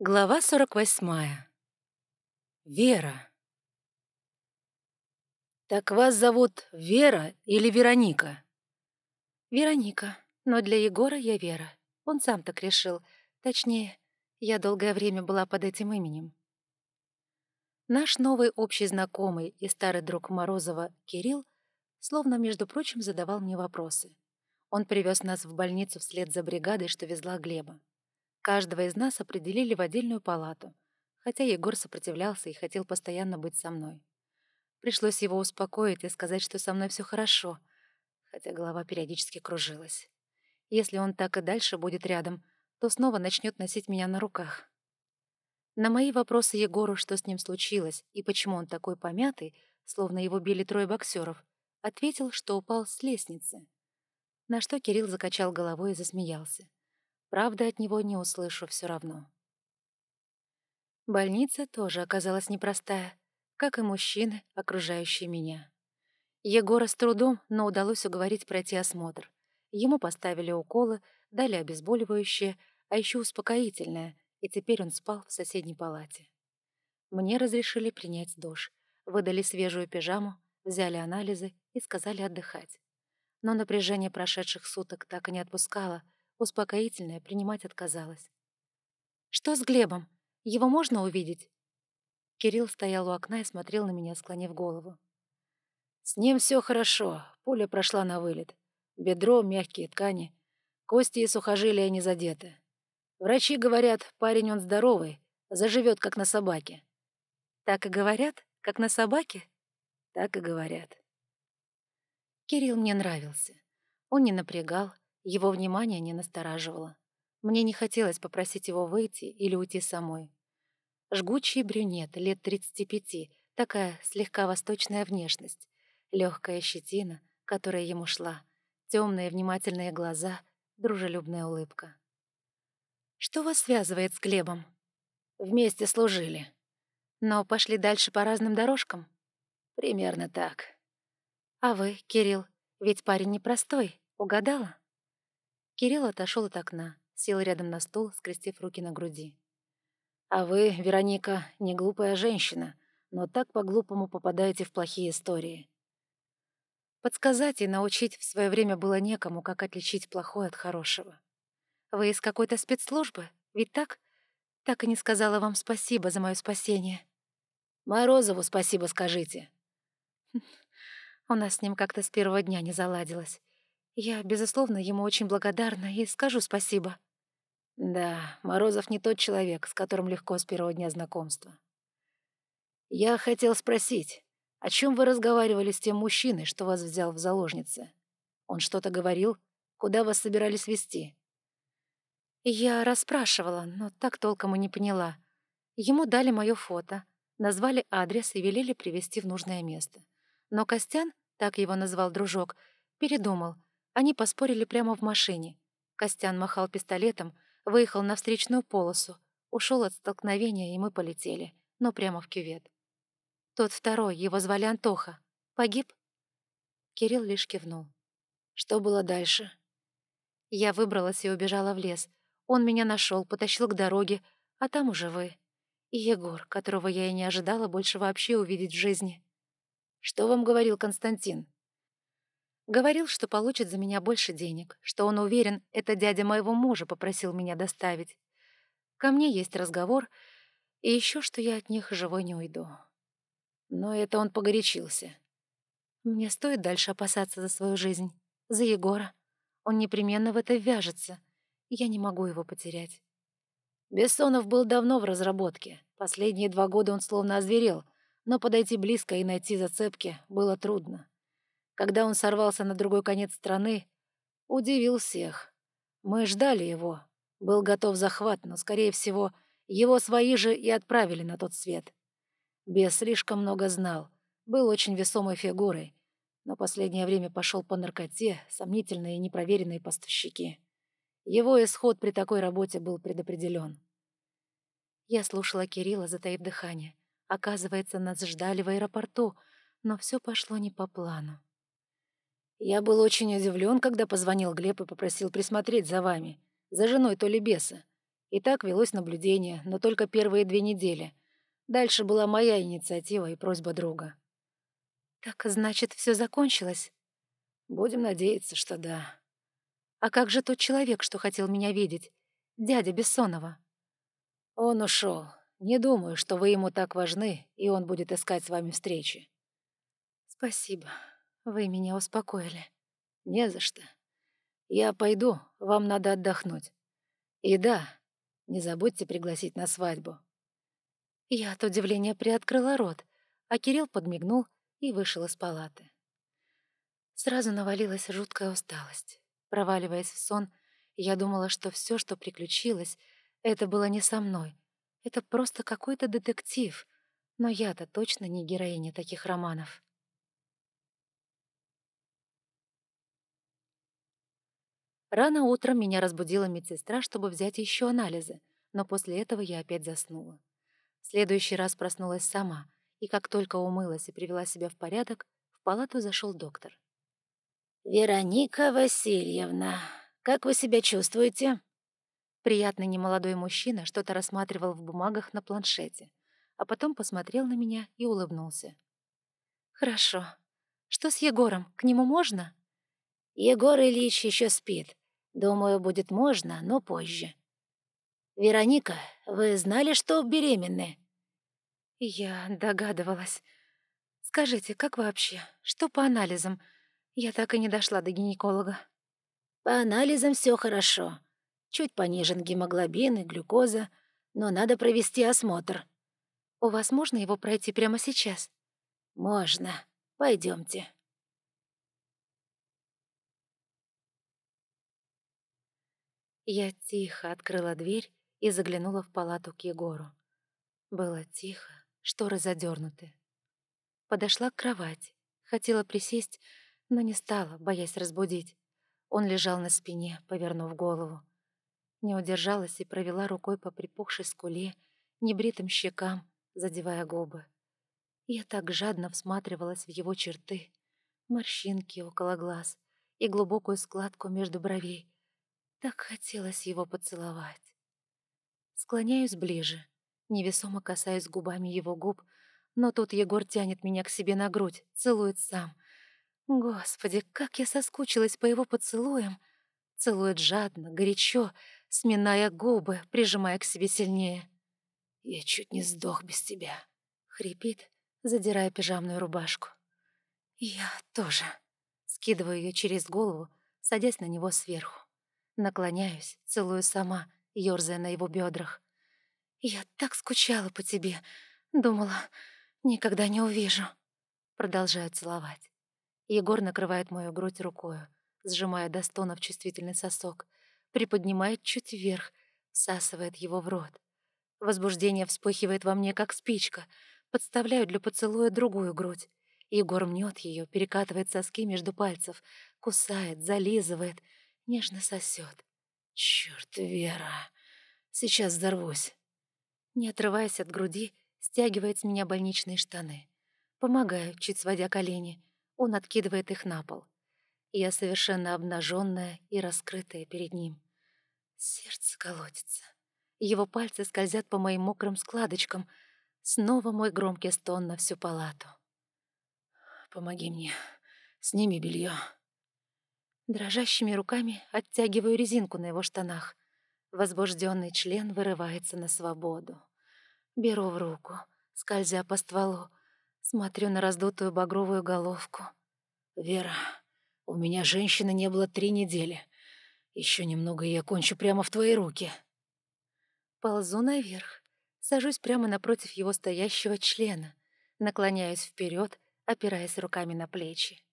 Глава 48. Вера. «Так вас зовут Вера или Вероника?» «Вероника, но для Егора я Вера. Он сам так решил. Точнее, я долгое время была под этим именем». Наш новый общий знакомый и старый друг Морозова, Кирилл, словно, между прочим, задавал мне вопросы. Он привез нас в больницу вслед за бригадой, что везла Глеба. Каждого из нас определили в отдельную палату, хотя Егор сопротивлялся и хотел постоянно быть со мной. Пришлось его успокоить и сказать, что со мной все хорошо, хотя голова периодически кружилась. Если он так и дальше будет рядом, то снова начнет носить меня на руках. На мои вопросы Егору, что с ним случилось и почему он такой помятый, словно его били трое боксеров, ответил, что упал с лестницы. На что Кирилл закачал головой и засмеялся. Правда, от него не услышу все равно. Больница тоже оказалась непростая, как и мужчины, окружающие меня. Егора с трудом, но удалось уговорить пройти осмотр. Ему поставили уколы, дали обезболивающее, а еще успокоительное, и теперь он спал в соседней палате. Мне разрешили принять душ, выдали свежую пижаму, взяли анализы и сказали отдыхать. Но напряжение прошедших суток так и не отпускало — Успокоительное принимать отказалась. «Что с Глебом? Его можно увидеть?» Кирилл стоял у окна и смотрел на меня, склонив голову. «С ним все хорошо. Пуля прошла на вылет. Бедро, мягкие ткани. Кости и сухожилия не задеты. Врачи говорят, парень он здоровый, заживет как на собаке». «Так и говорят? Как на собаке?» «Так и говорят». Кирилл мне нравился. Он не напрягал, его внимание не настораживало. Мне не хотелось попросить его выйти или уйти самой. Жгучий брюнет, лет 35, такая слегка восточная внешность, легкая щетина, которая ему шла, темные внимательные глаза, дружелюбная улыбка. «Что вас связывает с Глебом?» «Вместе служили». «Но пошли дальше по разным дорожкам?» «Примерно так». «А вы, Кирилл, ведь парень непростой, угадала?» Кирилл отошел от окна, сел рядом на стул, скрестив руки на груди. «А вы, Вероника, не глупая женщина, но так по-глупому попадаете в плохие истории». Подсказать и научить в свое время было некому, как отличить плохое от хорошего. «Вы из какой-то спецслужбы? Ведь так? Так и не сказала вам спасибо за мое спасение». «Морозову спасибо скажите». У нас с ним как-то с первого дня не заладилось. Я, безусловно, ему очень благодарна и скажу спасибо. Да, Морозов не тот человек, с которым легко с первого дня знакомства. Я хотел спросить, о чем вы разговаривали с тем мужчиной, что вас взял в заложницы? Он что-то говорил? Куда вас собирались вести? Я расспрашивала, но так толком и не поняла. Ему дали мое фото, назвали адрес и велели привести в нужное место. Но Костян, так его назвал дружок, передумал — они поспорили прямо в машине. Костян махал пистолетом, выехал на встречную полосу, ушел от столкновения, и мы полетели, но прямо в кювет. Тот второй, его звали Антоха. Погиб? Кирилл лишь кивнул. Что было дальше? Я выбралась и убежала в лес. Он меня нашел, потащил к дороге, а там уже вы. И Егор, которого я и не ожидала больше вообще увидеть в жизни. Что вам говорил Константин? Говорил, что получит за меня больше денег, что он уверен, это дядя моего мужа попросил меня доставить. Ко мне есть разговор, и еще что я от них живой не уйду. Но это он погорячился. Мне стоит дальше опасаться за свою жизнь, за Егора. Он непременно в это вяжется. Я не могу его потерять. Бессонов был давно в разработке. Последние два года он словно озверел, но подойти близко и найти зацепки было трудно. Когда он сорвался на другой конец страны, удивил всех. Мы ждали его. Был готов захват, но, скорее всего, его свои же и отправили на тот свет. Бес слишком много знал, был очень весомой фигурой, но последнее время пошел по наркоте, сомнительные и непроверенные поставщики. Его исход при такой работе был предопределен. Я слушала Кирилла, затаив дыхание. Оказывается, нас ждали в аэропорту, но все пошло не по плану. Я был очень удивлен, когда позвонил Глеб и попросил присмотреть за вами, за женой Толи Беса. И так велось наблюдение, но только первые две недели. Дальше была моя инициатива и просьба друга. «Так, значит, все закончилось?» «Будем надеяться, что да». «А как же тот человек, что хотел меня видеть? Дядя Бессонова?» «Он ушел. Не думаю, что вы ему так важны, и он будет искать с вами встречи». «Спасибо. Вы меня успокоили». «Не за что. Я пойду, вам надо отдохнуть. И да, не забудьте пригласить на свадьбу». Я от удивления приоткрыла рот, а Кирилл подмигнул и вышел из палаты. Сразу навалилась жуткая усталость. Проваливаясь в сон, я думала, что все, что приключилось, это было не со мной. Это просто какой-то детектив. Но я-то точно не героиня таких романов. Рано утром меня разбудила медсестра, чтобы взять еще анализы, но после этого я опять заснула. В следующий раз проснулась сама, и как только умылась и привела себя в порядок, в палату зашел доктор. «Вероника Васильевна, как вы себя чувствуете?» Приятный немолодой мужчина что-то рассматривал в бумагах на планшете, а потом посмотрел на меня и улыбнулся. «Хорошо. Что с Егором? К нему можно?» «Егор Ильич еще спит. Думаю, будет можно, но позже. Вероника, вы знали, что беременны? Я догадывалась. Скажите, как вообще? Что по анализам? Я так и не дошла до гинеколога. По анализам все хорошо. Чуть понижен гемоглобин и глюкоза, но надо провести осмотр. У вас можно его пройти прямо сейчас? Можно. Пойдемте. Я тихо открыла дверь и заглянула в палату к Егору. Было тихо, шторы задернуты. Подошла к кровати, хотела присесть, но не стала, боясь разбудить. Он лежал на спине, повернув голову. Не удержалась и провела рукой по припухшей скуле, небритым щекам, задевая губы. Я так жадно всматривалась в его черты, морщинки около глаз и глубокую складку между бровей, так хотелось его поцеловать. Склоняюсь ближе, невесомо касаюсь губами его губ, но тут Егор тянет меня к себе на грудь, целует сам. Господи, как я соскучилась по его поцелуям! Целует жадно, горячо, сминая губы, прижимая к себе сильнее. «Я чуть не сдох без тебя», — хрипит, задирая пижамную рубашку. «Я тоже». Скидываю ее через голову, садясь на него сверху. Наклоняюсь, целую сама, ёрзая на его бедрах. «Я так скучала по тебе. Думала, никогда не увижу». Продолжаю целовать. Егор накрывает мою грудь рукою, сжимая до стонов чувствительный сосок, приподнимает чуть вверх, всасывает его в рот. Возбуждение вспыхивает во мне, как спичка. Подставляю для поцелуя другую грудь. Егор мнет ее, перекатывает соски между пальцев, кусает, зализывает — нежно сосет. Черт, Вера, сейчас взорвусь. Не отрываясь от груди, стягивает с меня больничные штаны. Помогаю, чуть сводя колени. Он откидывает их на пол. Я совершенно обнаженная и раскрытая перед ним. Сердце колотится. Его пальцы скользят по моим мокрым складочкам. Снова мой громкий стон на всю палату. «Помоги мне. Сними белье. Дрожащими руками оттягиваю резинку на его штанах. Возбужденный член вырывается на свободу. Беру в руку, скользя по стволу, смотрю на раздутую багровую головку. «Вера, у меня женщины не было три недели. Еще немного, и я кончу прямо в твои руки». Ползу наверх, сажусь прямо напротив его стоящего члена, наклоняюсь вперед, опираясь руками на плечи.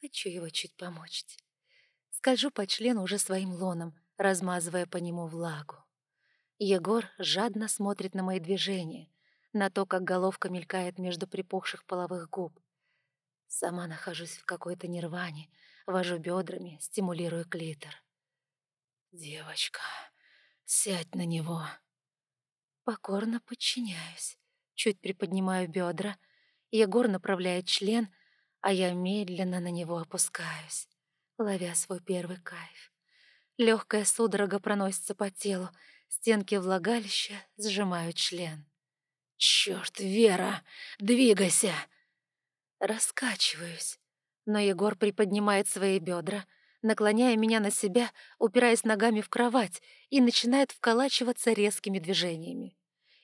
Хочу его чуть помочь. Скольжу по члену уже своим лоном, размазывая по нему влагу. Егор жадно смотрит на мои движения, на то, как головка мелькает между припухших половых губ. Сама нахожусь в какой-то нирване, вожу бедрами, стимулируя клитор. «Девочка, сядь на него!» Покорно подчиняюсь, чуть приподнимаю бедра. Егор направляет член, а я медленно на него опускаюсь ловя свой первый кайф. Легкая судорога проносится по телу, стенки влагалища сжимают член. «Чёрт, Вера, двигайся!» Раскачиваюсь, но Егор приподнимает свои бедра, наклоняя меня на себя, упираясь ногами в кровать, и начинает вколачиваться резкими движениями.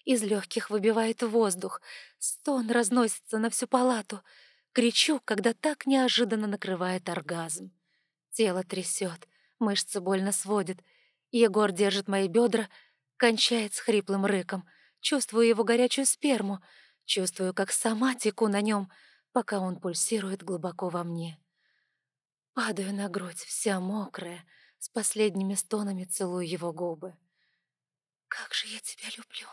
Из легких выбивает воздух, стон разносится на всю палату. Кричу, когда так неожиданно накрывает оргазм. Тело трясет, мышцы больно сводит. Егор держит мои бедра, кончает с хриплым рыком. Чувствую его горячую сперму, чувствую, как сама теку на нем, пока он пульсирует глубоко во мне. Падаю на грудь, вся мокрая, с последними стонами целую его губы. «Как же я тебя люблю!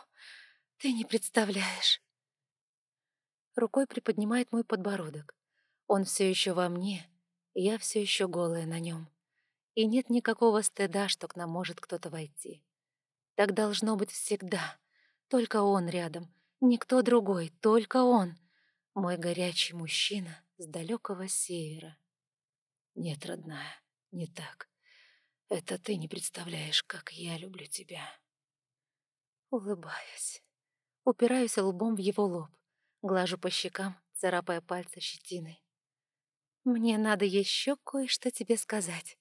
Ты не представляешь!» Рукой приподнимает мой подбородок. Он все еще во мне, я все еще голая на нем. И нет никакого стыда, что к нам может кто-то войти. Так должно быть всегда. Только он рядом, никто другой, только он. Мой горячий мужчина с далекого севера. Нет, родная, не так. Это ты не представляешь, как я люблю тебя. Улыбаюсь. Упираюсь лбом в его лоб. Глажу по щекам, царапая пальцы щетиной. Мне надо еще кое-что тебе сказать.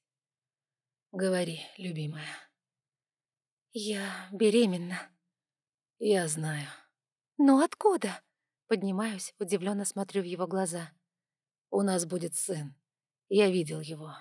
Говори, любимая. Я беременна. Я знаю. Но откуда? Поднимаюсь, удивленно смотрю в его глаза. У нас будет сын. Я видел его.